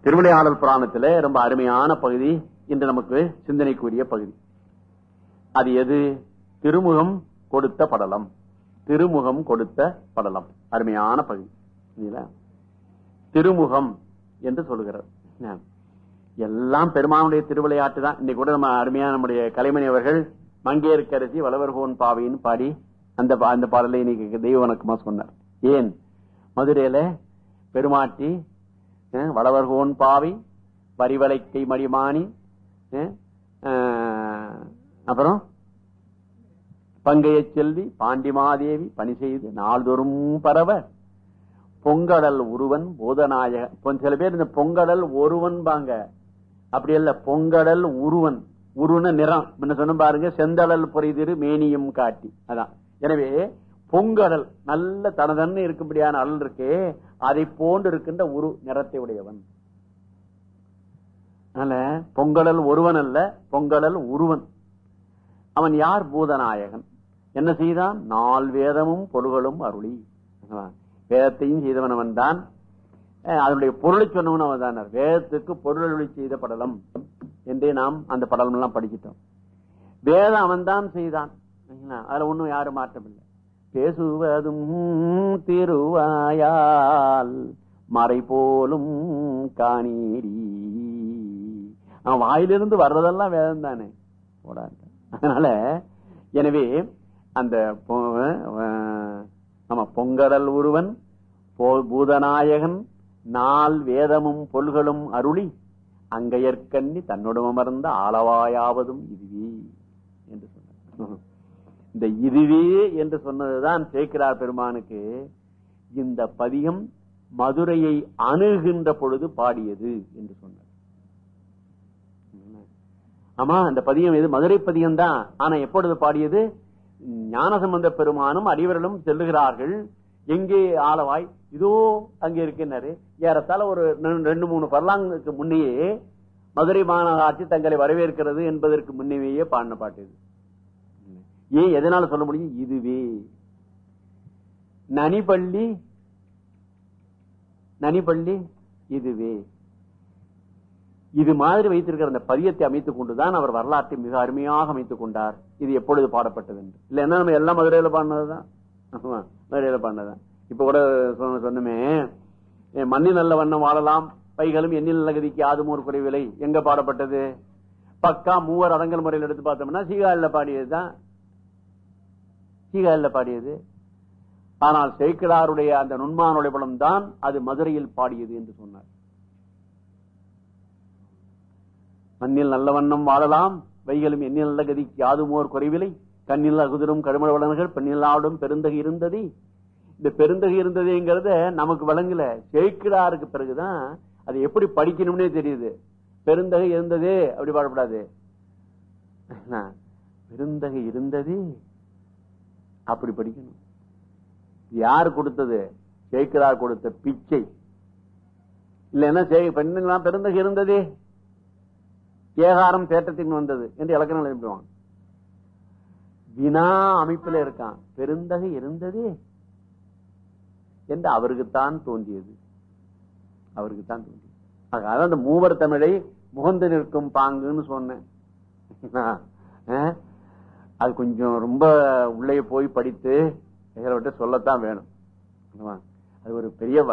திருவிளையாடல் புராணத்துல ரொம்ப அருமையான பகுதி இன்று நமக்கு சிந்தனைக்குரிய பகுதி. அது எது? திருமுகம் கொடுத்த படலம். திருமுகம் கொடுத்த படலம். அருமையான பகுதி. சரிங்களா? திருமுகம் என்று சொல்லுகிறார். எல்லாம் பெருமானுடைய திருவிளையாட்டு தான். இன்னைக்கு கூட நம்ம அருமையான நம்முடைய கலைமணி அவர்கள் மங்கையர்க்கரசி வளவர்கோன் பாவின்னு பாடி அந்த பா- அந்த பாடலை இன்னைக்கு தெய்வ வணக்கமா சொன்னார். ஏன்? மதுரையில பெருமாட்டி வளவர்கோன் பாவை வரிவலைக்கை மடிமானி அஹ், அப்புறம் பங்கைய செல்வி பாண்டிமாதேவி பணி செய்து நாள்தோறும் பரவ பொங்கடல் ஒருவன் போதநாயக. சில பேர் இந்த பொங்கடல் ஒருவன் பாங்க. அப்படி இல்ல பொங்கடல் உருவன் உருவன நிறம். முன்ன சொன்ன பாருங்க செந்தடல் பொறிதிரு மேனியும் காட்டி. அதான். எனவே பொங்கடல் நல்ல தனதன்னு இருக்கும்படியான அடல் இருக்கே அதை போன்று இருக்கின்ற ஒரு நிறத்தை உடையவன். அதனால பொங்கடல் ஒருவன் அல்ல பொங்கடல் உருவன். அவன் யார்? பூதநாயகன். என்ன செய்தான்? நால் வேதமும் பொருள்களும் அருளி. வேதத்தையும் செய்தவன் அவன் தான் அதனுடைய பொருளை சொன்னவன் அவன் தான் வேதத்துக்கு பொருள் செய்த படலம் என்றே நாம் அந்த படலம் எல்லாம் படிக்கிட்டோம். வேதம் அவன் தான் செய்தான் அதுல ஒண்ணும் யாரும் மாற்றமில்லை பேசுவதும் திருவாயால் மறை போலும் காணீரி. அவன் வாயிலிருந்து வர்றதெல்லாம் வேதம் தானே போடாது. அதனால எனவே அந்த பொ- பொங்கடல் ஒருவன் போ- பூதநாயகன் நால் வேதமும் பொல்களும் அருளி அங்கையற்கண்ணி தன்னோடு அமர்ந்த ஆளவாயாவதும் இதுவே என்று சொன்னார். இந்த இதுவே என்று சொன்னதுதான் சேர்க்கிறார் பெருமானுக்கு இந்த பதிகம் மதுரையை அணுகின்ற பொழுது பாடியது என்று சொன்னார். ஆமா அந்த பதியம் எது மதுரை பதியம் தான். ஆனா எப்பொழுது பாடியது? ஞானசம்பந்த பெருமானும் அடிவர்களும் செல்லுகிறார்கள். எங்கே ஆளவாய் இதோ அங்கே இருக்கின்றாரு. ஏறத்தாழ ஒரு ரெண்டு- ரெண்டு மூணு பர்லாங்குக்கு முன்னையே மதுரை மாநகராட்சி தங்களை வரவேற்கிறது என்பதற்கு முன்னேயே பாடின பாட்டு இது. ஏன் எதனால சொல்ல முடியும்? இதுவே. நனிபள்ளி நனிபள்ளி இதுவே. இது மாதிரி வைத்திருக்கிற அந்த பதியத்தை அமைத்துக் கொண்டுதான் அவர் வரலாற்றை மிக அருமையாக அமைத்துக் கொண்டார். இது எப்பொழுது பாடப்பட்டது என்று. இல்ல என்ன நம்ம எல்லாம் மதுரையில பாடினதுதான். மதுரையில பாடினதுதான். இப்ப கூட சொன்ன- சொன்னமே மண்ணில் நல்ல வண்ணம் வாழலாம். பைகளும் எண்ணில் நல்ல கதிக்கு ஆதுமோர் குறைவில்லை. எங்க பாடப்பட்டது? பக்கா மூவர் அரங்கல் முறையில் எடுத்து பார்த்தோம்னா சீகாழில பாடியதுதான். சீகல்ல பாடியது. ஆனால் சேக்கிழாருடைய அந்த நுண்மானுடைய படம் தான் அது மதுரையில் பாடியது என்று சொன்னார். மண்ணில் நல்ல வண்ணம் வாழலாம் வைகளும் எண்ணில் நல்ல கதிக்கு யாதுமோர் குறைவில்லை. கண்ணில் அகுதிரும் கருமழ வளர்கள் பெண்ணில் ஆடும் பெருந்தகை இருந்தது. இந்த பெருந்தகை இருந்ததுங்கிறத நமக்கு வழங்கல. சேக்கிழாருக்கு பிறகுதான் அது எப்படி படிக்கணும்னே தெரியுது. பெருந்தகை இருந்ததே அப்படி பாடப்படாது. பெருந்தகை இருந்தது. அப்படி படிக்கணும். யார் கொடுத்தது? சேக்கிழார் கொடுத்த பிச்சை. இல்லைன்னா சே- பெண்ணுங்களாம் பெருந்தகை இருந்தது. ஏகாரம் தேட்டத்தின் வந்தது என்று இலக்கணம் எழுதிடுவாங்க வினா அமைப்புல இருக்கான். பெருந்தகை இருந்தது என்று அவருக்குத்தான் தோன்றியது. அவருக்குத்தான் தோன்றியது. ஆக, அந்த மூவர் தமிழை முகந்து நிற்கும் பாங்குன்னு சொன்னேன். அது கொஞ்சம் ரொம்ப உள்ளே போய் படித்து இதில் சொல்லத்தான் வேணும். அது ஒரு பெரிய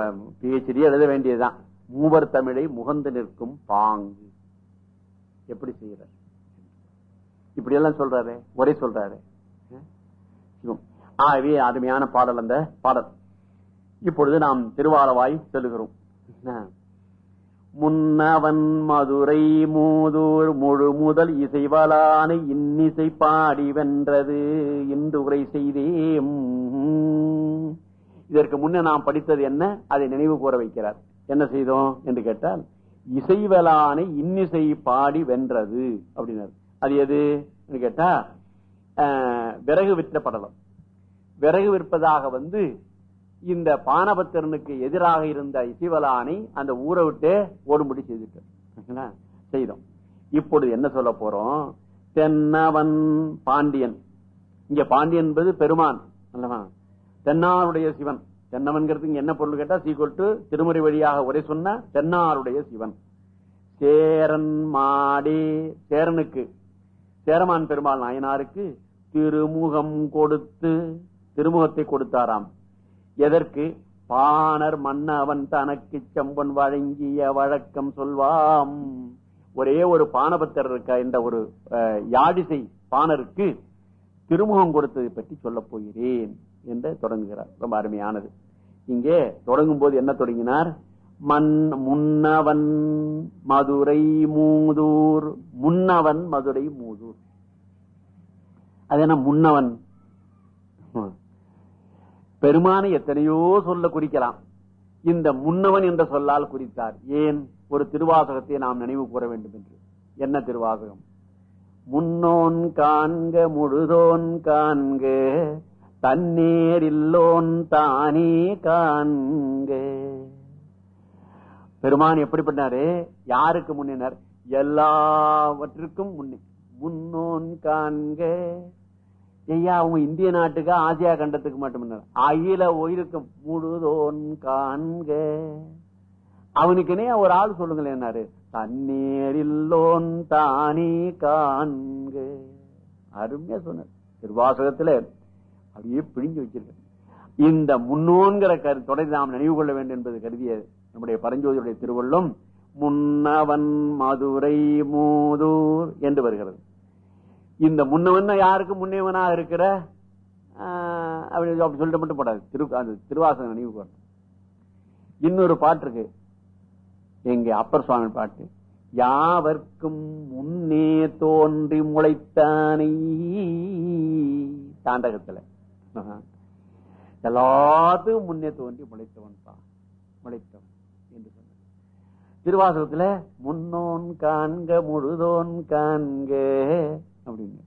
பிஹெச்டி எழுத வேண்டியதுதான். மூவர் தமிழை முகந்து நிற்கும் பாங்கு. எப்படி செய்யறார் இப்படி எல்லாம் சொல்றாரு ஒரே சொல்றாரு. ஆகவே அருமையான பாடல் அந்த பாடல். இப்பொழுது நாம் திருவாரவாய் செல்லுகிறோம். என்ன? முன்னவன் மதுரை மூதூர் முழு முதல் இசைவலான இன்னிசை பாடி வென்றது. இன்று உரை செய்தேம். இதற்கு முன்ன நாம் படித்தது என்ன? அதை நினைவு கூற வைக்கிறார். என்ன செய்தோம் என்று கேட்டால் இசைவலானை இன்னிசை பாடி வென்றது அப்படின்னாரு. அது எது என்று கேட்டா விறகு விற்ற படலம். விறகு விற்பதாக வந்து இந்த பானபத்திரனுக்கு எதிராக இருந்த இசைவலானை அந்த ஊரை விட்டு ஓடும்படி செய்துட்டார் செய்தோம். இப்பொழுது என்ன சொல்ல போறோம்? தென்னவன் பாண்டியன். இங்க பாண்டியன் என்பது பெருமான் அல்லவா? தென்னாருடைய சிவன். தென்னவன்கிறதுக்கு என்ன பொருள் கேட்டா சீக்கொட்டு திருமுறை வழியாக உரை சொன்ன தென்னாருடைய சிவன். சேரன் மாடி சேரனுக்கு. சேரமான் பெருமாள் நாயனாருக்கு திருமுகம் கொடுத்து திருமுகத்தை கொடுத்தாராம். எதற்கு? பாணர் மன்னவன் தனக்கு செம்பன் வழங்கிய வழக்கம் சொல்வாம். ஒரே ஒரு பானபத்தர் இருக்க? என்ற ஒரு யாடிசை பாணருக்கு திருமுகம் கொடுத்ததை பற்றி சொல்லப் போகிறேன் என்று தொடங்குகிறார். ரொம்ப அருமையானது. இங்கே தொடங்கும் போது என்ன தொடங்கினார்? மண் முன்னவன் மதுரை மூதூர். முன்னவன் மதுரை மூதூர். அது என்ன? முன்னவன். பெருமானை எத்தனையோ சொல்ல குறிக்கலாம். இந்த முன்னவன் என்ற சொல்லால் குறித்தார். ஏன்? ஒரு திருவாசகத்தை நாம் நினைவு கூற வேண்டும் என்று. என்ன திருவாசகம்? முன்னோன் காண்க முழுதோன் காண்க தன்னேர் இல்லோன் தானே காண்க. பெருமான் எப்படி பண்ணாரு யாருக்கு முன்னினர்? எல்லாவற்றிற்கும் முன்னே. முன்னோன் காண்க ஐயா அவங்க இந்திய நாட்டுக்கு ஆசியா கண்டத்துக்கு மட்டும் அகில உயிருக்கு முழுதோன் காண்க. அவனுக்குனே ஒரு ஆள் சொல்லுங்களேன் என்னாரு? தண்ணீரில்லோன் தானே காண்க. அருமையா சொன்னார். திருவாசகத்துல அப்படியே பிழிஞ்சு வச்சிருக்க இந்த முன்னோன்கிற கரு தொடர்ந்து நாம் நினைவு கொள்ள வேண்டும் என்பது கருதிய நம்முடைய பரஞ்சோதியுடைய திருவள்ளும் முன்னவன் மதுரை மூதூர் என்று வருகிறது. இந்த முன்னவன் யாருக்கு முன்னேவனாக இருக்கிற? அப்படி அப்படி சொல்லிட்டு மட்டும் போடாது. திரு அந்த திருவாசகம் நினைவு போடுறது இன்னொரு பாட்டு இருக்கு. எங்க அப்பர் சுவாமி பாட்டு. யாவர்க்கும் முன்னே தோன்றி முளைத்தானே தாண்டகத்துல. எல்லாத்துக்கும் முன்னே தோன்றி முளைத்தவன்பா முளைத்தவன் என்று சொன்ன திருவாசகத்துல முன்னோன் காண்க முழுதோன் காண்க அப்படின்னு.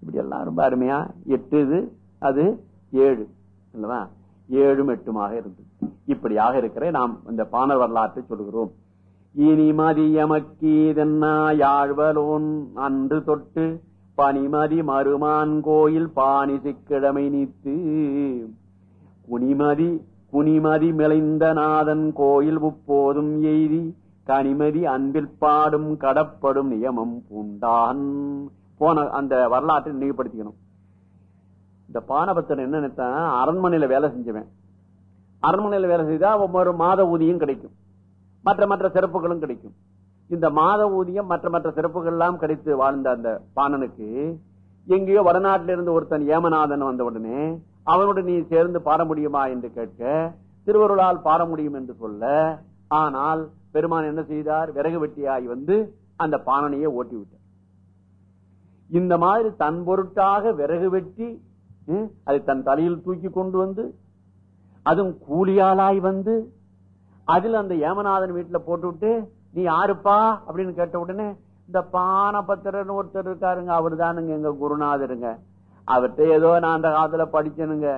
இப்படி எல்லாம் ரொம்ப அருமையா எட்டு இது அது ஏழு. இல்லவா? ஏழும் எட்டுமாக இருந்தது. இப்படியாக இருக்கிற நாம் இந்த பாணர் வரலாற்றை சொல்கிறோம். இனிமதி எமக்கீதன்னா யாழ்வலோன் அன்று தொட்டு பனிமதி மருமான் கோயில் பாணி சிக்கிழமை நீத்து. குனிமதி குனிமதி மிளைந்த நாதன் கோயில் முப்போதும் எய்தி கனிமதி அன்பில் பாடும் கடப்படும் நியமம் பூண்டான் போன அந்த வரலாற்றை நினைவுபடுத்திக்கணும். இந்த பானபத்தன் என்ன நினைத்தான் அரண்மனையில வேலை செஞ்சவன். அரண்மனையில வேலை செய்தா ஒவ்வொரு மாத ஊதியம் கிடைக்கும். மற்ற மற்ற சிறப்புகளும் கிடைக்கும். இந்த மாத ஊதியம் மற்ற மற்ற சிறப்புகள் எல்லாம் கிடைத்து வாழ்ந்த அந்த பாணனுக்கு எங்கேயோ வடநாட்டில இருந்து ஒருத்தன் ஏமநாதன் வந்த உடனே அவனோடு நீ சேர்ந்து பாட முடியுமா என்று கேட்க திருவருளால் பாட முடியும் என்று சொல்ல ஆனால் பெருமான் என்ன செய்தார்? விறகு வெட்டியாய் வந்து அந்த பானனையை ஓட்டி விட்டார் இந்த மாதிரி தன் பொருட்டாக விறகு வெட்டி அதை தன் தலையில் தூக்கி கொண்டு வந்து அதுவும் கூலியாளாய் வந்து அதில் அந்த ஏமநாதன் வீட்டில் போட்டுவிட்டு நீ யாருப்பா? அப்படின்னு கேட்ட உடனே இந்த பானபத்திரன் ஒருத்தர் இருக்காருங்க அவர் தானுங்க எங்க குருநாதருங்க. அவர்கிட்ட ஏதோ நான் அந்த காலத்துல படிச்சனுங்க.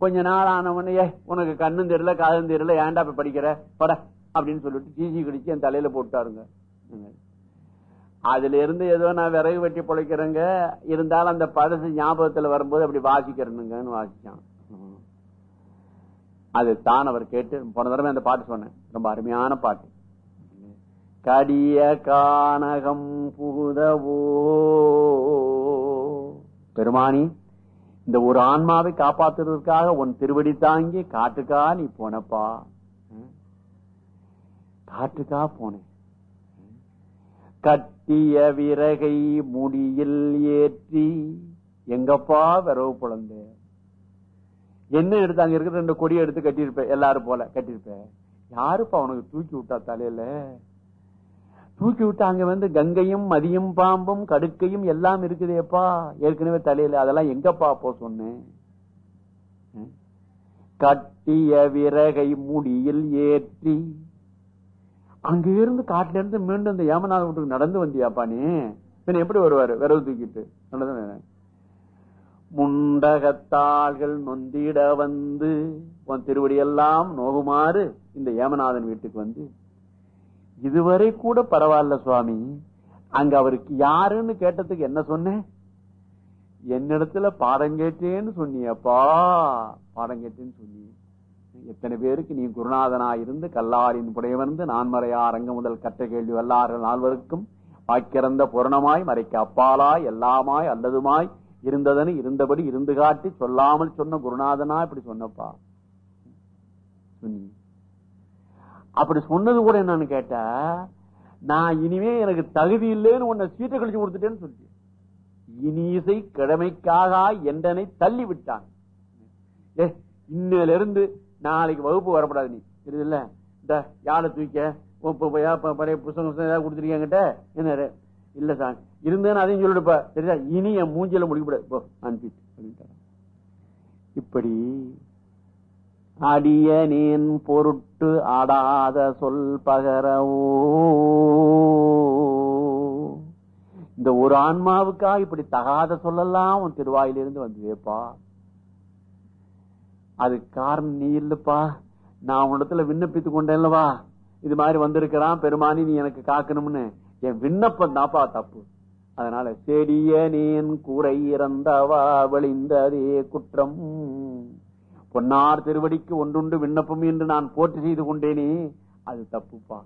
கொஞ்ச நாள் ஆனவனே உனக்கு கண்ணும் தெரியல காதும் தெரியல ஏன்டா இப்ப படிக்கிற? பட. அப்படின்னு சொல்லிட்டு ஜிஜி கடிச்சு என் தலையில போட்டாருங்க அதுல இருந்து ஏதோ நான் விறகு வெட்டி பொழைக்கிறேங்க. இருந்தாலும் அந்த பழசு ஞாபகத்துல வரும்போது அப்படி வாசிக்கிறனுங்கன்னு வாசிச்சான். அது தான் அவர் கேட்டு போன தடவை அந்த பாட்டு சொன்னேன். ரொம்ப அருமையான பாட்டு. கடிய கானகம் புகுதவோ? பெருமானி இந்த ஒரு ஆன்மாவை காப்பாத்துறதுக்காக உன் திருவடி தாங்கி காட்டுக்கா நீ போனப்பா? காட்டுக்கா போனேன். கட்டிய விறகை முடியில் ஏற்றி எங்கப்பா விரவு புலந்த என்ன எடுத்து அங்க இருக்கிற ரெண்டு கொடியை எடுத்து கட்டியிருப்பேன். எல்லாரும் போல கட்டியிருப்பேன். யாருப்பா உனக்கு தூக்கி விட்டா தலையில? தூக்கி விட்டு அங்க வந்து கங்கையும் மதியும் பாம்பும் கடுக்கையும் எல்லாம் இருக்குதேப்பா. ஏற்கனவே தலையில. அதெல்லாம் எங்கப்பா போ சொன்னேன். ம்? கட்டிய விறகை முடியில் ஏற்றி அங்கிருந்து காட்டுல இருந்து மீண்டும் இந்த ஏமநாத வீட்டுக்கு நடந்து வந்தியாப்பா நீ? பின்ன எப்படி வருவாரு? விரவு தூக்கிட்டு. நல்லதான் முண்டகத்தாள்கள் நொந்திட வந்து உன் திருவடியெல்லாம் நோகுமாறு இந்த ஏமநாதன் வீட்டுக்கு வந்து இதுவரை கூட பரவாயில்ல சுவாமி அங்க அவருக்கு யாருன்னு கேட்டதுக்கு என்ன சொன்னேன் என்னிடத்துல பாடம் கேட்டேன்னு சொன்னியப்பா. பாடம் கேட்டேன்னு சொன்னி எத்தனை பேருக்கு நீ குருநாதனா இருந்து கல்லாரின் புடையவர்ந்து நான்மறையா அரங்க முதல் கற்ற கேள்வி வல்லார்கள் நால்வருக்கும் வாக்கிறந்த பூரணமாய் மறைக்க அப்பாலாய் எல்லாமாய் அல்லதுமாய் இருந்ததனு இருந்தபடி இருந்து காட்டி சொல்லாமல் சொன்ன குருநாதனா இப்படி சொன்னப்பா? அப்படி சொன்னது கூட என்னன்னு கேட்டா நான் இனிமே எனக்கு தகுதி இல்லைன்னு உன்னை சீட்டை கழிச்சு கொடுத்துட்டேன்னு சொல்லி இனிசை கிழமைக்காக என்றனை தள்ளி விட்டான் ஏ இன்னையில இருந்து நாளைக்கு வகுப்பு வரப்படாது நீ. இருக்குல்ல இந்த யாழை தூக்க பழைய புத்தகம் ஏதாவது கொடுத்துருக்கீங்கிட்ட என்ன இல்ல சார் இருந்தேன்னு அதையும் சொல்லிடுப்பா சரியா இனி என் மூஞ்சியில முடிக்கப்பட போ அனுப்பிட்டு அப்படின்ட்டு இப்படி நீன் பொருட்டு ஆடாத சொல் பகரவோ இந்த ஒரு ஆன்மாவுக்காக இப்படி தகாத சொல்லலாம் உன் திருவாயிலிருந்து வந்ததேப்பா. அது காரணம் நீ இல்லப்பா. நான் உன்னிடத்துல விண்ணப்பித்து கொண்டேன்லவா. இது மாதிரி வந்திருக்கிறான் பெருமானி நீ எனக்கு காக்கணும்னு. என் விண்ணப்பம் தாப்பா தப்பு. அதனால செடிய நீன் கூரை இறந்தவா வழிந்ததே குற்றம். பொன்னார் திருவடிக்கு ஒன்றுண்டு விண்ணப்பம் என்று நான் போட்டு செய்து கொண்டேனே அது தப்புப்பா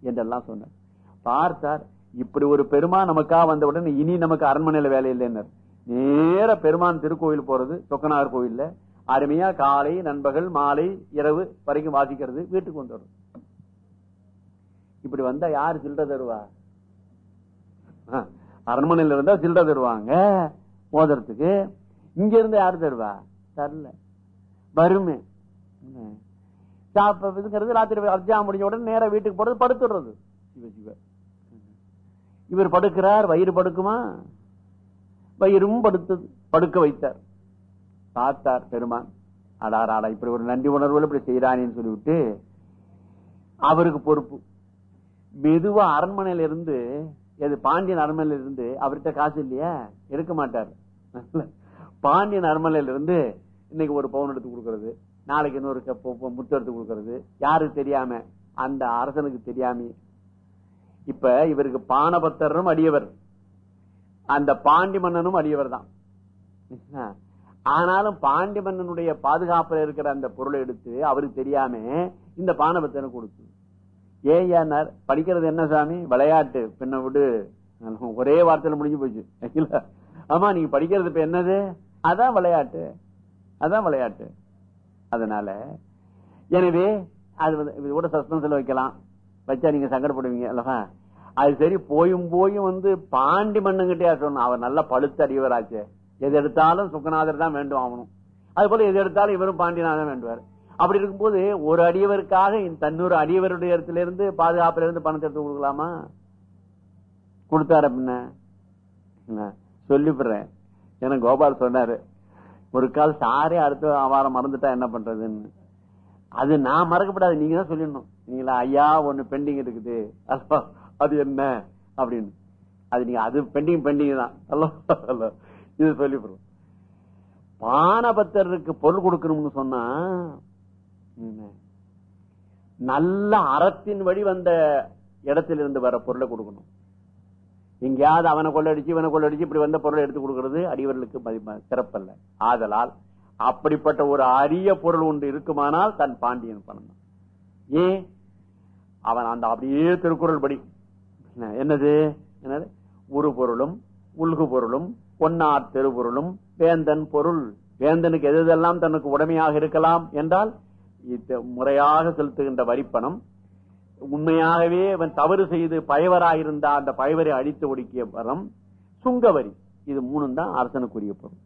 என்றெல்லாம் சொன்னார். பார்த்தார் இப்படி ஒரு பெருமான் நமக்காக வந்தவுடன் இனி நமக்கு அரண்மனையில வேலை இல்லைன்னர். நேர பெருமான் திருக்கோயில் போறது சொக்கனார் கோயில்ல. அருமையா காலை நண்பகல் மாலை இரவு வரைக்கும் வாசிக்கிறது வீட்டுக்கு வந்துடும் இப்படி வந்தா யாரு சில்லற தருவா? ஆ, அரண்மனையில இருந்தா சில்லற தருவாங்க மோதிரத்துக்கு. இங்க இருந்து யாரு தருவா? தரல. வறுமை. ம். இதுங்கிறது ராத்திரி அர்ஜா முடிஞ்ச உடனே நேரா வீட்டுக்கு போறது படுத்துடுறது இவர் படுக்கிறார் வயிறு படுக்குமா? வயிறும் படுத்தது படுக்க வைத்தார். பார்த்தார் பெருமான். அடாராடா இப்படி ஒரு நன்றி உணர்வுல இப்படி செய்யறானேன்னு சொல்லிவிட்டு அவருக்கு பொறுப்பு. மெதுவா அரண்மனையில இருந்து எது பாண்டியன் அரண்மனையில இருந்து அவர்கிட்ட காசு இல்லையா? எடுக்க மாட்டார். பாண்டியன் அரண்மனையில இருந்து இன்னைக்கு ஒரு பவுன் எடுத்து கொடுக்கறது நாளைக்கு இன்னொரு கப் முத்து எடுத்து கொடுக்கறது யாருக்கு தெரியாம அந்த அரசனுக்கு தெரியாம. இப்ப இவருக்கு பானபத்தரும் அடியவர். அந்த பாண்டி மன்னனும் அடியவர் தான். ஆனாலும் பாண்டி மன்னனுடைய பாதுகாப்புல இருக்கிற அந்த பொருளை எடுத்து அவருக்கு தெரியாம இந்த பானபத்தனை கொடுத்து ஏன் ஏன்னார்? படிக்கிறது என்ன சாமி? விளையாட்டு. பின்ன விடு. ஒரே வார்த்தையில முடிஞ்சு போச்சு. ஆமா நீங்க படிக்கிறது இப்ப என்னது? அதான் விளையாட்டு. அதான் விளையாட்டு. அதனால எனவே அது இது கூட சஸ்பென்ஸ்ல வைக்கலாம். வச்சா நீங்க சங்கடப்படுவீங்க அல்லவா? அது சரி போயும் போயும் வந்து பாண்டி மண்ணுங்கிட்டே சொன்னோம் அவர் நல்ல பழுத்த அறிவராச்சே எது எடுத்தாலும் சுக்கநாதர் தான் வேண்டும் ஆகணும் அது போல எது எடுத்தாலும் இவரும் பாண்டியநாதன் வேண்டுவார். அப்படி இருக்கும்போது ஒரு அடியவருக்காக இந்த தன்னூறு அடியவருடைய இடத்துல இருந்து பாதுகாப்புல இருந்து பணத்தை எடுத்து கொடுக்கலாமா? கொடுத்தார பின்ன சொல்லிவிடுறேன். எனக்கு கோபால் சொன்னாரு ஒரு கால் சாரே அடுத்த வாரம் மறந்துட்டா என்ன பண்றதுன்னு. அது நான் மறக்கப்படாது நீங்க தான் சொல்லிடணும். நீங்களா ஐயா ஒண்ணு பெண்டிங் இருக்குது. அது என்ன? அப்படின்னு. அது நீங்க அது பெண்டிங் பெண்டிங் தான். இது சொல்லிவிடுறோம். பானபத்தருக்கு பொருள் கொடுக்கணும்னு சொன்னா நல்ல அறத்தின் வழி வந்த இடத்திலிருந்து வர பொருளை கொடுக்கணும். எங்கேயாவது அவனை கொள்ளடிச்சு இவனை கொள்ளடிச்சு இப்படி வந்த பொருளை எடுத்து கொடுக்கிறது அடிவர்களுக்கு சிறப்பல்ல. ஆதலால் அப்படிப்பட்ட ஒரு அரிய பொருள் ஒன்று இருக்குமானால் தன் பாண்டியன் பணம் ஏன்? அவன் அந்த அப்படியே திருக்குறள் படி. என்னது? என்னது? உரு பொருளும் உள்கு பொருளும் பொன்னார் தெருபொருளும் வேந்தன் பொருள். வேந்தனுக்கு எது எதெல்லாம் தனக்கு உடமையாக இருக்கலாம் என்றால் முறையாக செலுத்துகின்ற வரிப்பணம். உண்மையாகவே அவன் தவறு செய்து பயவராயிருந்தா அந்த பயவரை அழித்து ஒடுக்கிய பணம் சுங்கவரி இது மூணும் தான் அரசனுக்குரிய பொருள்.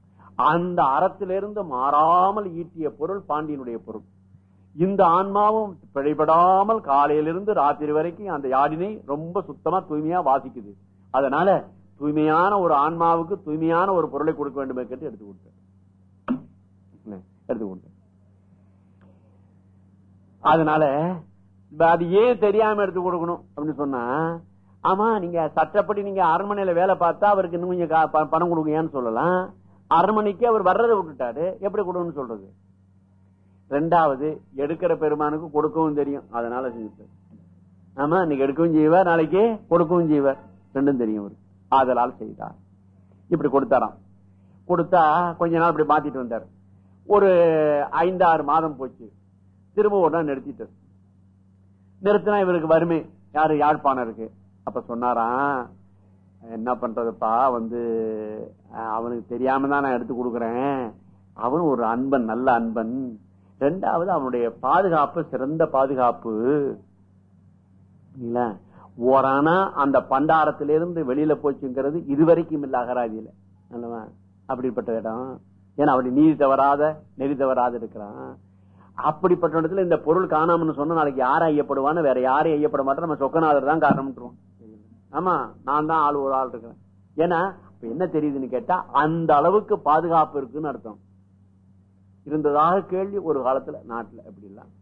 அந்த அறத்திலிருந்து மாறாமல் ஈட்டிய பொருள் பாண்டியனுடைய பொருள். இந்த ஆன்மாவும் பிழைபடாமல் காலையிலிருந்து ராத்திரி வரைக்கும் அந்த யாடினை ரொம்ப சுத்தமா தூய்மையா வாசிக்குது. அதனால தூய்மையான ஒரு ஆன்மாவுக்கு தூய்மையான ஒரு பொருளை கொடுக்க வேண்டும் என்று எடுத்து கொடுத்தார் என்ன, எடுத்து கொடுத்தார் அதனால அது ஏன் தெரியாம எடுத்து கொடுக்கணும் அப்படின்னு சொன்னா ஆமா நீங்க சட்டப்படி நீங்க அரண்மனையில வேலை பார்த்தா அவருக்கு இன்னும் கொஞ்சம் கா- ப- பணம் கொடுங்கன்னு சொல்லலாம். அரண்மனைக்கு அவர் வர்றதை விட்டுட்டாரு. எப்படி கொடுக்கணும்னு சொல்றது? ரெண்டாவது எடுக்கிற பெருமானுக்கு கொடுக்கவும் தெரியும். அதனால செஞ்சு ஆமா இன்னைக்கு எடுக்கவும் செய்வார் நாளைக்கு கொடுக்கவும் செய்வார். ரெண்டும் தெரியும் அவருக்கு. ஆதலால் செய்தார். இப்படி கொடுத்தாராம். கொடுத்தா கொஞ்ச நாள் இப்படி மாத்திட்டு வந்தார். ஒரு ஐந்தாறு மாதம் போச்சு. திரும்ப உடனே நிறுத்திட்டார். நிறுத்தினா இவருக்கு வறுமை. யாரு? யாழ்ப்பாணம் இருக்கு அப்ப சொன்னாராம் என்ன பண்றதுப்பா? வந்து அவனுக்கு தெரியாம தான் நான் எடுத்து கொடுக்குறேன். அவன் ஒரு அன்பன் நல்ல அன்பன். ரெண்டாவது அவனுடைய பாதுகாப்பு சிறந்த பாதுகாப்பு. இல்லை ஓரானா அந்த பண்டாரத்திலிருந்து வெளியில போச்சுங்கிறது இதுவரைக்கும் இல்ல அகராதியில. அப்படிப்பட்ட இடம். ஏன்னா அப்படி நீதி தவறாத நெறி தவறாத இருக்கிறான். அப்படிப்பட்ட இடத்துல இந்த பொருள் காணாமன்னு சொன்னா நாளைக்கு யார் ஐயப்படுவான்னு வேற யாரும் ஐயப்பட மாட்டோம் நம்ம சொக்கநாதர் தான் காரணம்ன்றோம் ஆமா நான் தான் ஆள் ஒரு ஆள் இருக்கிறேன். ஏன்னா இப்ப என்ன தெரியுதுன்னு கேட்டா அந்த அளவுக்கு பாதுகாப்பு இருக்குன்னு அர்த்தம். இருந்ததாக கேள்வி ஒரு காலத்துல நாட்டுல அப்படி எல்லாம்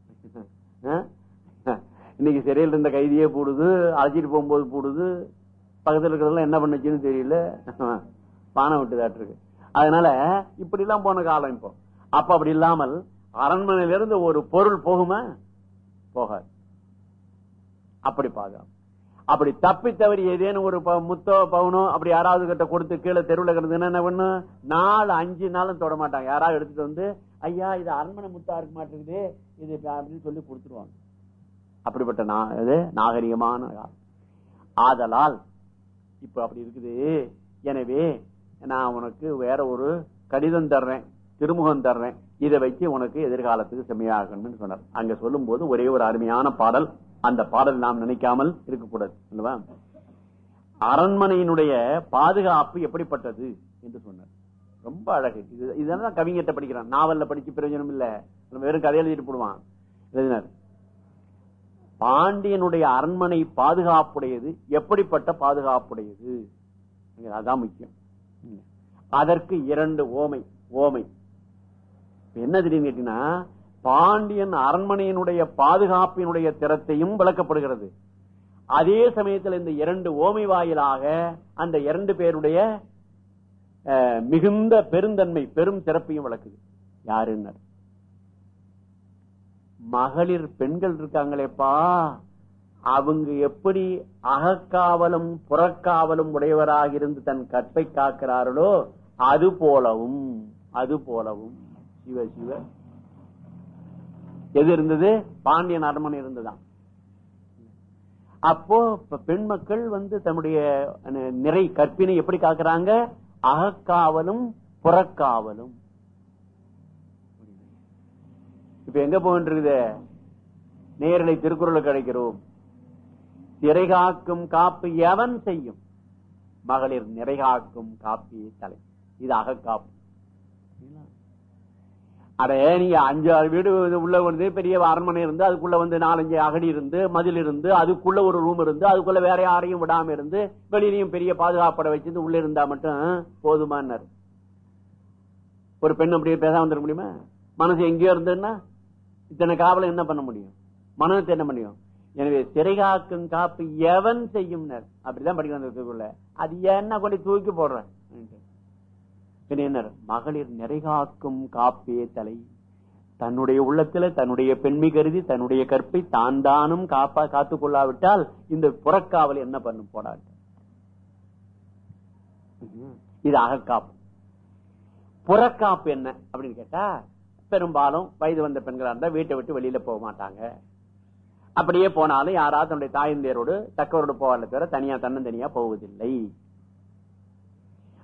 இன்னைக்கு சிறையில் இருந்த கைதியே போடுது அழைச்சிட்டு போகும்போது போடுது. பக்கத்தில் இருக்கிறதெல்லாம் என்ன பண்ணுச்சுன்னு தெரியல. பானை விட்டுதாட்டிருக்கு அதனால இப்படி எல்லாம் போன காலம் இப்போ. அப்ப அப்படி இல்லாமல் அரண்மனையிலிருந்து ஒரு பொருள் போகுமா? போகாது. அப்படி பாதுகாப்பு அப்படி தப்பி தவறி ஏதேனும் ஒரு ப- முத்தோ பவுனோ அப்படி யாராவது கிட்ட கொடுத்து கீழே தெருவில் கிடந்ததுன்னா என்ன பண்ணு? நாலு அஞ்சு நாளும் தொட மாட்டாங்க யாராவது எடுத்துட்டு வந்து ஐயா இது அரண்மனை முத்தா இருக்க மாட்டேங்குது இது அப்படின்னு சொல்லி கொடுத்துருவாங்க. அப்படிப்பட்ட நான் இது நாகரிகமான காலம். ஆதலால் இப்ப அப்படி இருக்குது. எனவே நான் உனக்கு வேற ஒரு கடிதம் தர்றேன் திருமுகம் தர்றேன். இதை வச்சு உனக்கு எதிர்காலத்துக்கு செம்மையாகணும்னு சொன்னார். அங்க சொல்லும் போது ஒரே ஒரு அருமையான பாடல். அந்த பாடல் நாம் நினைக்காமல் இருக்கக்கூடாது. இல்லவா அரண்மனையினுடைய பாதுகாப்பு எப்படிப்பட்டது என்று சொன்னார். ரொம்ப அழகு. இது இதெல்லாம் கவிஞர்கிட்ட படிக்கிறான். நாவல்ல படிச்சு பிரயோஜனம் இல்ல. நம்ம வெறும் கதை எழுதிட்டு போடுவான். எழுதினார். பாண்டியனுடைய அரண்மனை பாதுகாப்புடையது எப்படிப்பட்ட பாதுகாப்புடையது? அதான் முக்கியம். அதற்கு இரண்டு ஓமை ஓமை. என்ன திடீர்னு கேட்டீங்கன்னா பாண்டியன் அரண்மனையினுடைய பாதுகாப்பினுடைய திறத்தையும் விளக்கப்படுகிறது. அதே சமயத்தில் இந்த இரண்டு ஓமை வாயிலாக அந்த இரண்டு பேருடைய மிகுந்த பெருந்தன்மை பெரும் சிறப்பையும் விளக்குது. யாருன்னார்? மகளிர் பெண்கள் இருக்காங்களேப்பா. அவங்க எப்படி அகக்காவலும் புறக்காவலும் உடையவராக இருந்து தன் கற்பை காக்கிறார்களோ அது போலவும் அது போலவும். சிவ சிவ. எது இருந்தது? பாண்டியன் அரண்மனை இருந்துதான். அப்போ பெண் மக்கள் வந்து தன்னுடைய நிறை கற்பினை எப்படி காக்குறாங்க? அகக்காவலும் புறக்காவலும். இப்ப எங்க போகிட்டு இருக்குது? நேரலை திருக்குறளுக்கு கிடைக்கிறோம். திரைகாக்கும் காப்பு எவன் செய்யும்? மகளிர் நிறைகாக்கும் காப்பி தலை. இது அகக்காப்பு அட நீங்க அஞ்சு ஆறு வீடு உள்ள வந்து பெரிய அரண்மனை இருந்து அதுக்குள்ள வந்து நாலஞ்சு அகடி இருந்து மதில் இருந்து அதுக்குள்ள ஒரு ரூம் இருந்து அதுக்குள்ள வேற யாரையும் விடாம இருந்து வெளியிலையும் பெரிய பாதுகாப்படை வச்சிருந்து உள்ள இருந்தா மட்டும் போதுமான்னாரு. ஒரு பெண் அப்படியே பேசாம வந்துட முடியுமா? மனசு எங்கேயோ இருந்ததுன்னா இத்தனை காவலை என்ன பண்ண முடியும்? மனத்தை என்ன முடியும் எனவே சிறை காக்கும் காப்பு எவன் செய்யும் அப்படிதான் படிக்கிறாங்க அது என்ன கொண்டு தூக்கி போடுறேன் என்ன? மகளிர் நிறைகாக்கும் காப்பே தலை. தன்னுடைய உள்ளத்துல தன்னுடைய பெண்மை கருதி தன்னுடைய கற்பை தான் தானும் காப்பா காத்துக் கொள்ளாவிட்டால் இந்த புறக்காவல் என்ன பண்ணும்? போடாது. இது அகக்காப்பு. புறக்காப்பு என்ன? அப்படின்னு கேட்டா பெரும்பாலும் வயது வந்த பெண்களாக இருந்தால் வீட்டை விட்டு வெளியில போக மாட்டாங்க. அப்படியே போனாலும் யாராவது தன்னுடைய தாயந்தையரோடு தக்கவரோடு போவார்கள் தவிர தனியா தன்னந்தனியா போவதில்லை.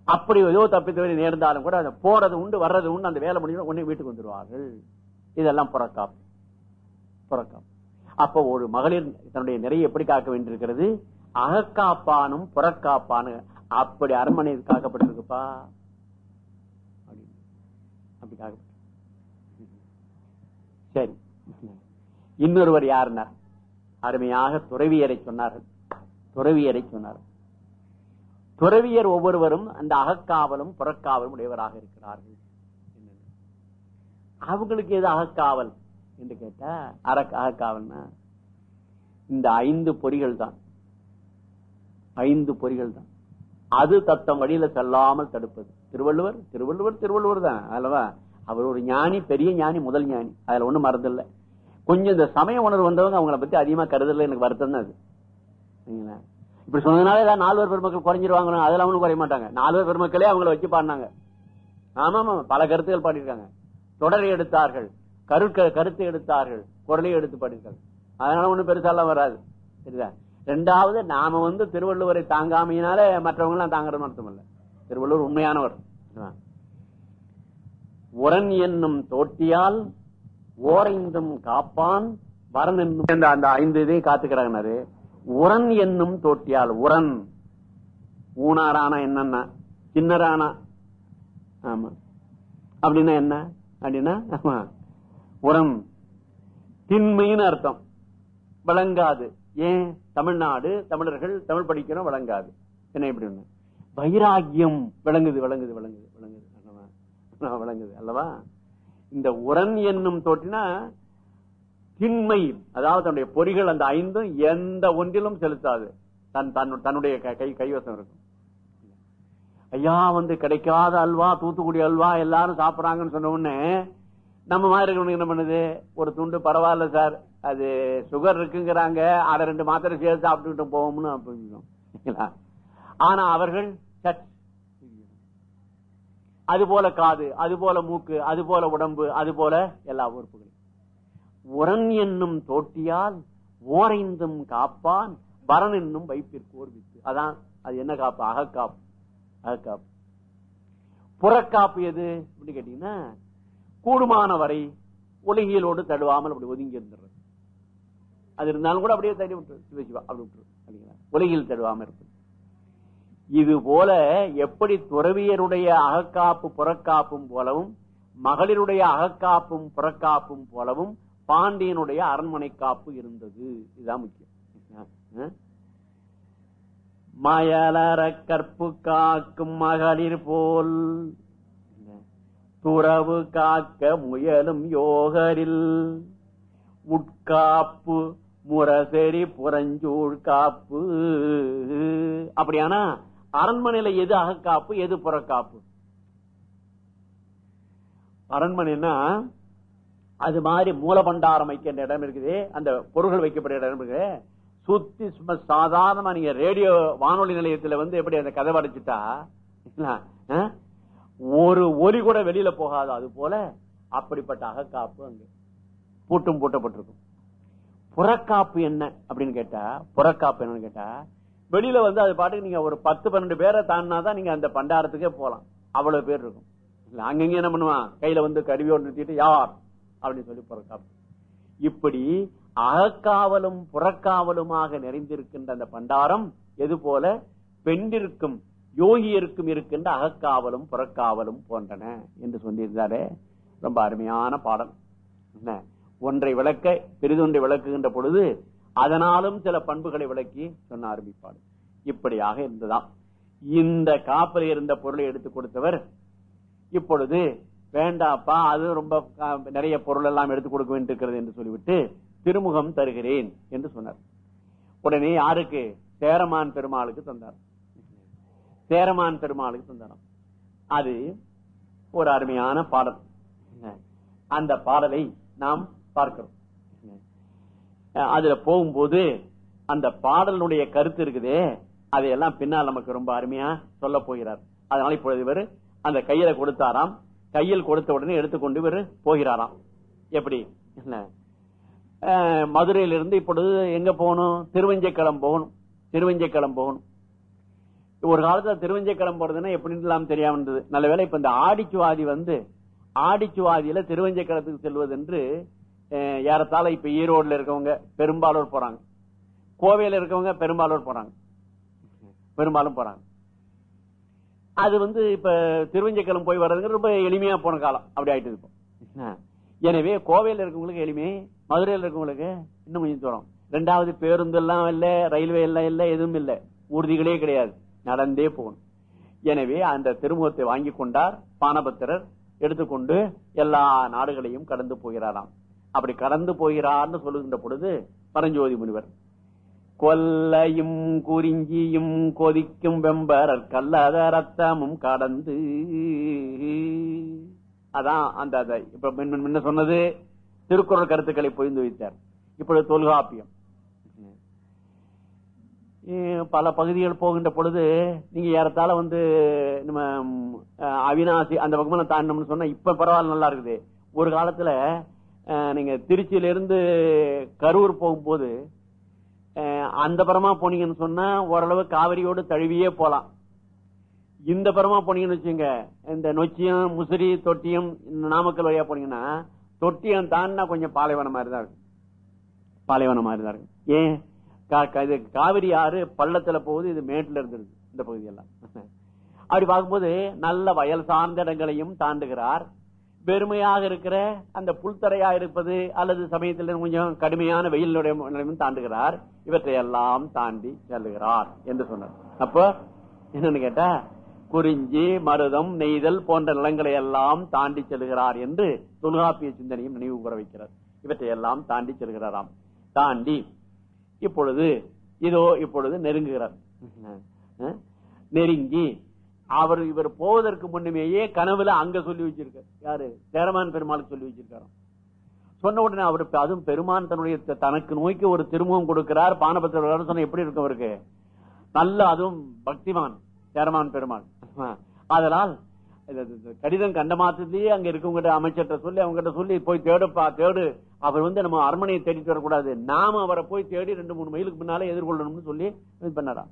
அப்படி ஏதோ தப்பித்தவரை நேர்ந்தாலும் கூட அதை போறது உண்டு வர்றது உண்டு அந்த வேலை முடிஞ்சு உடனே வீட்டுக்கு வந்துடுவார்கள் இதெல்லாம் புறக்காப்பு. புறக்காப்பு. அப்ப ஒரு மகளிர் தன்னுடைய நிறைய எப்படி காக்க வேண்டியிருக்கிறது? அகக்காப்பானும் புறக்காப்பானு. அப்படி அரண்மனை காக்கப்பட்டிருக்குப்பா. அப்படின்னு. அப்படி காக்கப்பட்டு சரி. இன்னொருவர் யாருன்னா? அருமையாக துறவியரை சொன்னார்கள். துறவியரை சொன்னார்கள். துறவியர் ஒவ்வொருவரும் அந்த அகக்காவலும் புறக்காவலும் உடையவராக இருக்கிறார்கள். அவங்களுக்கு எது அகக்காவல் என்று கேட்டா அறக் அகக்காவல்னா இந்த ஐந்து பொறிகள் தான். ஐந்து பொறிகள் தான். அது தத்தம் வழியில செல்லாமல் தடுப்பது. திருவள்ளுவர் திருவள்ளுவர் திருவள்ளுவர் தான். அல்லவா? அவர் ஒரு ஞானி பெரிய ஞானி முதல் ஞானி. அதுல ஒண்ணும் மறந்தில்ல. கொஞ்சம் இந்த சமய உணர்வு வந்தவங்க அவங்கள பத்தி அதிகமா கருதல எனக்கு வருத்தம் தான் அது. சரிங்களா? இப்படி சொன்னதுனால ஏதாவது நால்வர் பெருமக்கள் குறைஞ்சிருவாங்க அதெல்லாம் ஒண்ணும் குறைய மாட்டாங்க. நால்வர் பெருமக்களே அவங்கள வச்சு பாடினாங்க. ஆமா ஆமா பல கருத்துகள் பாடியிருக்காங்க. தொடரை எடுத்தார்கள். கரு கருத்தை எடுத்தார்கள். குரலையும் எடுத்து படித்தார்கள் அதனால ஒண்ணும் பெருசாலாம் வராது. சரிதா? ரெண்டாவது நாம வந்து திருவள்ளுவரை தாங்காமையினால மற்றவங்க எல்லாம் தாங்கறது அர்த்தம் இல்ல திருவள்ளுவர் உண்மையானவர். உரன் என்னும் தோட்டியால் ஓரைந்தும் காப்பான் வரன் என்னும் அந்த- ஐந்து இதையும் காத்துக்கிறாங்கனாரு உரன் என்னும் தோட்டியால் உரன். ஊனாரானா என்னன்னா? சின்னரானா? ஆமா. அப்படின்னா என்ன? அப்படின்னா ஆமா. உரம். திண்மைன்னு அர்த்தம். வழங்காது ஏன்? தமிழ்நாடு தமிழர்கள் தமிழ் படிக்கிறோம் வழங்காது என்ன இப்படி ஒண்ணு? வைராகியம். விளங்குது விளங்குது விளங்குது. விளங்குது அல்லவா? இந்த உரன் என்னும் தோற்றினா திண்மை அதாவது தன்னுடைய பொறிகள் அந்த ஐந்தும் எந்த ஒன்றிலும் செலுத்தாது. தன் தன்னுடைய கை கைவசம் இருக்கும். ஐயா வந்து கிடைக்காத அல்வா தூத்துக்குடி அல்வா எல்லாரும் சாப்பிடுறாங்கன்னு சொன்ன உடனே நம்ம மாதிரி இருக்கவனுக்கு என்ன பண்ணுது? ஒரு துண்டு பரவாயில்ல சார் அது சுகர் இருக்குங்கிறாங்க அதை ரெண்டு மாத்திரை சேர்த்து சாப்பிட்டுக்கிட்டு போவோம்னு புரிஞ்சுக்கணும். ஆனா அவர்கள் சட் அது போல காது அது போல மூக்கு அது போல உடம்பு அது போல எல்லா உறுப்புகளும் உரன் என்னும் தோட்டியால் ஓரைந்தும் காப்பான் வரன் என்னும் வைப்பிற்கு ஓர்வித்து. அதான் அது என்ன காப்பு? அகக்காப்பு. அகக்காப்பு. புறக்காப்பு எது? அப்படின்னு கேட்டீங்கன்னா கூடுமான வரை உலகியலோடு தடுவாமல் அப்படி ஒதுங்கி இருந்துடுறது. அது இருந்தாலும் கூட அப்படியே தடி விட்டுரு. சிவா அப்படி விட்டுரு. அப்படிங்களா தடுவாமல் தடுவாம இருக்கு இது போல எப்படி துறவியருடைய அகக்காப்பு புறக்காப்பும் போலவும் மகளிருடைய அகக்காப்பும் புறக்காப்பும் போலவும் பாண்டியனுடைய அரண்மனை காப்பு இருந்தது. இதுதான் முக்கியம். மயலர மயலற கற்பு காக்கும் மகளிர் போல் துறவு காக்க முயலும் யோகரில் உட்காப்பு முரசெறி புறஞ்சூழ் காப்பு. அப்படியானா? அரண்மனையில எது அகக்காப்பு எது புறக்காப்பு? அரண்மனைன்னா அது மாதிரி மூலபண்டாரம் வைக்கின்ற இடம் இருக்குது. அந்த பொருள்கள் வைக்கப்படுற இடம் இருக்குது. சுத்தி சும்மா சாதாரணமா நீங்க ரேடியோ வானொலி நிலையத்துல வந்து எப்படி அந்த கதை அடைச்சிட்டா? ஒரு ஒலி கூட வெளியில போகாது. அது போல அப்படிப்பட்ட அகக்காப்பு அங்க. பூட்டும் பூட்டப்பட்டிருக்கும். புறக்காப்பு என்ன அப்படின்னு கேட்டா புறக்காப்பு என்னன்னு கேட்டா வெளியில வந்து அது பாட்டுக்கு நீங்க ஒரு பத்து பன்னெண்டு பேரை தாண்டினாதான் நீங்க அந்த பண்டாரத்துக்கே போலாம் அவ்வளவு பேர் இருக்கும். அங்கங்க என்ன பண்ணுவான்? கையில வந்து கருவியோடு நிறுத்திட்டு யார்? அப்படின்னு சொல்லி புறக்காப்பு இப்படி அகக்காவலும் புறக்காவலுமாக நிறைந்திருக்கின்ற அந்த பண்டாரம் எது போல? பெண்டிற்கும் யோகியருக்கும் இருக்கின்ற அகக்காவலும் புறக்காவலும் போன்றன என்று சொல்லியிருந்தாரே. ரொம்ப அருமையான பாடல். என்ன? ஒன்றை விளக்க பெரிதொன்றை விளக்குகின்ற பொழுது அதனாலும் சில பண்புகளை விளக்கி சொன்ன ஆரம்பிப்பாடு. இப்படியாக இருந்ததாம். இந்த காப்பில் இருந்த பொருளை எடுத்துக் கொடுத்தவர் இப்பொழுது வேண்டாப்பா அது ரொம்ப நிறைய பொருள் எல்லாம் எடுத்துக் கொடுக்க வேண்டியிருக்கிறது என்று சொல்லிவிட்டு திருமுகம் தருகிறேன் என்று சொன்னார். உடனே யாருக்கு? சேரமான் பெருமாளுக்கு தந்தார். சேரமான் பெருமாளுக்கு தந்தாராம். அது ஒரு அருமையான பாடல். அந்த பாடலை நாம் பார்க்கிறோம். அதுல போகும்போது அந்த பாடலுடைய கருத்து இருக்குதே. அதையெல்லாம் பின்னால் நமக்கு ரொம்ப அருமையா சொல்ல போகிறார். அதனால இப்பொழுது இவர் அந்த கையில கொடுத்தாராம். கையில் கொடுத்த உடனே எடுத்துக்கொண்டு இவர் போகிறாராம். எப்படி? என்ன? மதுரையிலிருந்து இப்பொழுது எங்க போகணும்? திருவஞ்சைக்களம் போகணும். திருவஞ்சைக்களம் போகணும். ஒரு காலத்துல திருவஞ்சைக்களம் போறதுன்னா எப்படின்னு எல்லாம் தெரியாம இருந்தது. நல்ல வேளை இப்ப இந்த ஆடிச்சுவாதி வந்து ஆடிச்சுவாதியில திருவஞ்சைக்களத்துக்கு செல்வது என்று ஏறத்தாழ இப்ப ஈரோடுல இருக்கவங்க பெரும்பாலூர் போறாங்க. கோவையில இருக்கவங்க பெரும்பாலூர் போறாங்க. பெரும்பாலும் போறாங்க. அது வந்து இப்ப திருவஞ்சக்கலம் போய் வர்றதுங்க ரொம்ப எளிமையா போன காலம். அப்படி ஆயிட்டு இப்போ. எனவே கோவையில் இருக்கவங்களுக்கு எளிமை மதுரையில் இருக்கவங்களுக்கு இன்னும் கொஞ்சம் தூரம். ரெண்டாவது பேருந்து எல்லாம் இல்ல ரயில்வே எல்லாம் இல்ல எதுவும் இல்ல. ஊர்திகளே கிடையாது. நடந்தே போகணும். எனவே அந்த திருமுகத்தை வாங்கி கொண்டார் பானபத்திரர். எடுத்துக்கொண்டு எல்லா நாடுகளையும் கடந்து போகிறாராம். அப்படி கடந்து போகிறார்னு சொல்லுகின்ற பொழுது பரஞ்சோதி முனிவர் கொல்லையும் குறிஞ்சியும் கொதிக்கும் வெம்பரர் கல்லத ரத்தமும் கடந்து. அதான் அந்த அதை இப்ப முன்ன சொன்னது திருக்குறள் கருத்துக்களை புரிந்து வைத்தார். இப்பொழுது தொல்காப்பியம். பல பகுதிகள் போகின்ற பொழுது நீங்க ஏறத்தாழ வந்து நம்ம அவினாசி அந்த பக்கமெல்லாம் தாண்டம்னு சொன்னா இப்ப பரவாயில்ல நல்லா இருக்குது. ஒரு காலத்துல நீங்க திருச்சியிலிருந்து கரூர் போகும்போது அந்த பரமா போனீங்கன்னு சொன்னா ஓரளவு காவிரியோடு தழுவியே போலாம். இந்த பரமா போனீங்கன்னு வச்சுங்க இந்த நொச்சியம் முசிறி தொட்டியம் இந்த நாமக்கல் வழியா போனீங்கன்னா தொட்டியம் தாண்டினா கொஞ்சம் பாலைவனம் மாதிரி தான் இருக்கும். பாலைவனம் மாதிரி தான் இருக்கும். ஏன்? கா- இது காவிரி ஆறு பள்ளத்துல போகுது இது மேட்டுல இருந்துருக்கு இந்த பகுதியெல்லாம். அப்படி பார்க்கும்போது நல்ல வயல் சார்ந்த இடங்களையும் தாண்டுகிறார். வெறுமையாக இருக்கிற அந்த புல்தரையா இருப்பது அல்லது சமயத்தில் கொஞ்சம் கடுமையான வெயிலுடைய நிலைமையும் தாண்டுகிறார். இவற்றை எல்லாம் தாண்டி செல்லுகிறார் என்று சொன்னார். அப்போ என்னன்னு கேட்டா குறிஞ்சி மருதம் நெய்தல் போன்ற நிலங்களை எல்லாம் தாண்டி செல்கிறார் என்று தொல்காப்பிய சிந்தனையும் நினைவு கூற வைக்கிறார். இவற்றை எல்லாம் தாண்டி செல்கிறாராம் தாண்டி இப்பொழுது இதோ இப்பொழுது நெருங்குகிறார். நெருங்கி அவர் இவர் போவதற்கு முன்னுமேயே கனவுல அங்க சொல்லி வச்சிருக்கார். யாரு? சேரமான் பெருமாளுக்கு சொல்லி வச்சிருக்காராம் சொன்ன உடனே அவர் அதுவும் பெருமான் தன்னுடைய தனக்கு நோய்க்கு ஒரு திருமுகம் கொடுக்கிறார். பானபத்திர சொன்ன எப்படி இருக்கும் அவருக்கு? நல்ல அதுவும் பக்திமான் தேரமான் பெருமாள். அதனால் கடிதம் கண்ட மாத்திலேயே அங்க இருக்கவங்க அமைச்சர்கிட்ட சொல்லி அவங்க சொல்லி போய் தேடுப்பா தேடு. அவர் வந்து நம்ம அரண்மனையை தேடிட்டு வரக்கூடாது. நாம அவரை போய் தேடி ரெண்டு மூணு மைலுக்கு முன்னாலே எதிர்கொள்ளணும்னு சொல்லி இது பண்ணாராம்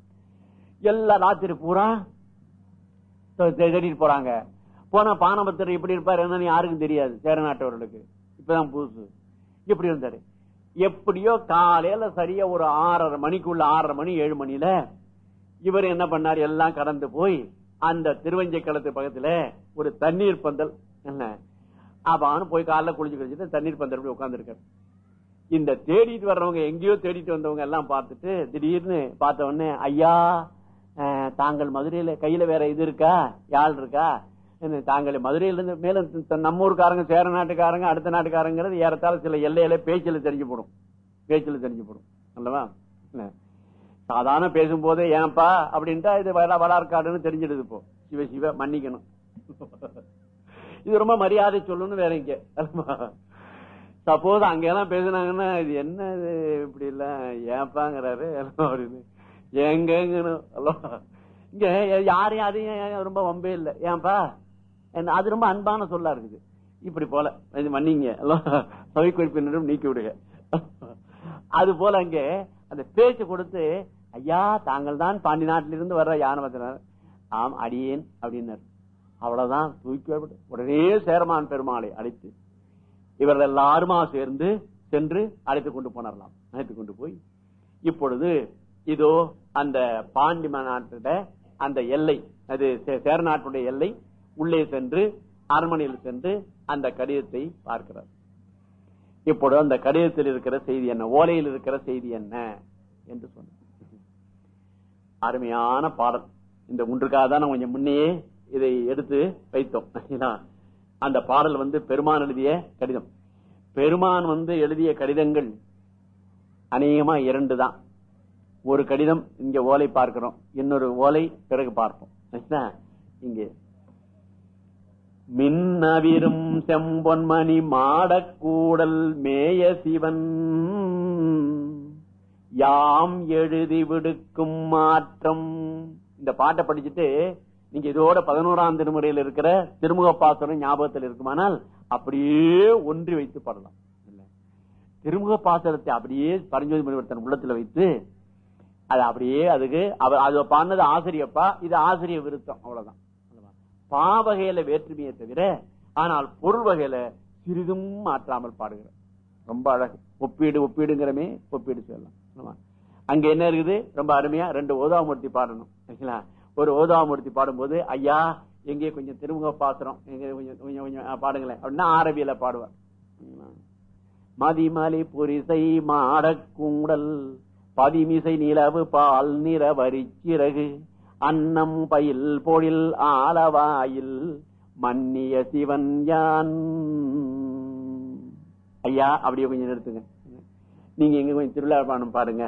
எல்லா ராத்திரி பூரா தேடிட்டு போறாங்க. போனா பானபத்திரர் எப்படி இருப்பார் என்னன்னு யாருக்கும் தெரியாது. சேர நாட்டவர்களுக்கு இப்பதான் புதுசு. இப்படி இருந்தாரு. எப்படியோ காலையில சரியா ஒரு ஆறரை மணிக்குள்ள ஆறரை மணி ஏழு மணியில இவர் என்ன பண்ணார்? எல்லாம் கடந்து போய் அந்த திருவஞ்சை களத்து பக்கத்துல ஒரு தண்ணீர் பந்தல் என்ன? அப்பான்னு போய் காலைல குளிச்சு குளிச்சுட்டு தண்ணீர் பந்தல் போய் உட்கார்ந்துருக்காரு. இந்த தேடிட்டு வர்றவங்க எங்கேயோ தேடிட்டு வந்தவங்க எல்லாம் பார்த்துட்டு திடீர்னு பார்த்த உடனே ஐயா தாங்கள் மதுரையில கையில வேற இது இருக்கா? யாழ் இருக்கா? என்ன, தாங்கள் மதுரையில இருந்து மேலும் நம்ம ஊருக்காரங்க சேர நாட்டுக்காரங்க அடுத்த நாட்டுக்காரங்கிறது ஏறத்தாழ சில எல்லையில பேச்சில தெரிஞ்சு போடும் பேச்சில தெரிஞ்சு போடும் அல்லவா? என்ன? சாதாரண பேசும்போதே ஏன்பா? அப்படின்ட்டா இது வட வடார்காடுன்னு தெரிஞ்சிடுது இப்போ. சிவ சிவ மன்னிக்கணும். இது ரொம்ப மரியாதை சொல்லணும்னு வேற இங்க. சப்போஸ் அங்க எல்லாம் இது என்ன இது இப்படி எல்லாம் ஏன்பாங்கிறாரு அப்படின்னு. எங்கங்கணும் இங்க யாரையும் அதையும் ரொம்ப வம்பே இல்லை? ஏன்பா? என்ன அது ரொம்ப அன்பான சொல்லா இருக்குது. இப்படி போல. இது மன்னிங்க. சவி குறிப்பினரும் நீக்கி விடுங்க அது போல அங்க அந்த பேச்சு கொடுத்து ஐயா தாங்கள் தான் பாண்டி நாட்டிலிருந்து வர்ற யானவத்தினர் ஆம் அடியேன் அப்படின்னார். அவ்வளவுதான். தூக்கி உடனே சேரமான் பெருமாளை அழைத்து இவர்கள் எல்லாருமா சேர்ந்து சென்று அழைத்து கொண்டு போனரலாம். அழைத்து கொண்டு போய் இப்பொழுது இதோ அந்த பாண்டி நாட்டுட அந்த எல்லை அது சே- சேர நாட்டுடைய எல்லை உள்ளே சென்று அரண்மனையில் சென்று அந்த கடிதத்தை பார்க்கிறார். இப்பொழுது அந்த கடிதத்தில் இருக்கிற செய்தி என்ன? ஓலையில் இருக்கிற செய்தி என்ன? என்று சொன்ன அருமையான பாடல். இந்த ஒன்றுக்காக தான் நான் கொஞ்சம் முன்னையே இதை எடுத்து வைத்தோம். அந்த பாடல் வந்து பெருமான் எழுதிய கடிதம். பெருமான் வந்து எழுதிய கடிதங்கள் அநேகமா இரண்டு தான். ஒரு கடிதம் இங்க ஓலை பார்க்கிறோம். இன்னொரு ஓலை பிறகு பார்ப்போம். சரிங்களா? இங்கே. மின்னவிரும் செம்பொன்மணி மாடக்கூடல் மேய சிவன் யாம் எழுதி விடுக்கும் மாற்றம். இந்த பாட்டை படிச்சுட்டு நீங்க இதோட பதினோராம் திருமுறையில் இருக்கிற திருமுக பாசனம் ஞாபகத்தில் இருக்குமானால் அப்படியே ஒன்றி வைத்து பாடலாம். திருமுக பாசனத்தை அப்படியே பரஞ்சோதி முனிவர்த்தன் உள்ளத்துல வைத்து அது அப்படியே அதுக்கு அது பாடினது ஆசிரியப்பா இது ஆசிரிய விருத்தம் அவ்வளவுதான். பாவகையில வேற்றுமையை தவிர ஆனால் பொருள் வகையில சிறிதும் மாற்றாமல் பாடுகிறார். ரொம்ப அழகு. ஒப்பீடு ஒப்பீடுங்கிறமே ஒப்பீடு சொல்லலாம் அங்க என்ன இருக்குது? ரொம்ப அருமையா ரெண்டு ஓதாமூர்த்தி பாடணும். சரிங்களா? ஒரு ஓதாமூர்த்தி பாடும்போது ஐயா எங்கே கொஞ்சம் திருமுக பாத்திரம் எங்க கொஞ்சம் கொஞ்சம் கொஞ்சம் பாடுங்களேன். அப்படின்னா ஆரபியில பாடுவார். சரிங்களா? மதிமலி புரிசை மாடக்கூடல் பதிமிசை நிலவு பால் நிற வரிச்சிறகு அன்னம் பயில் பொழில் ஆலவாயில் மன்னிய சிவன் யான். ஐயா அப்படியே கொஞ்சம் நிறுத்துங்க. நீங்க எங்க கொஞ்சம் திருவிழா பாடம் பாருங்க.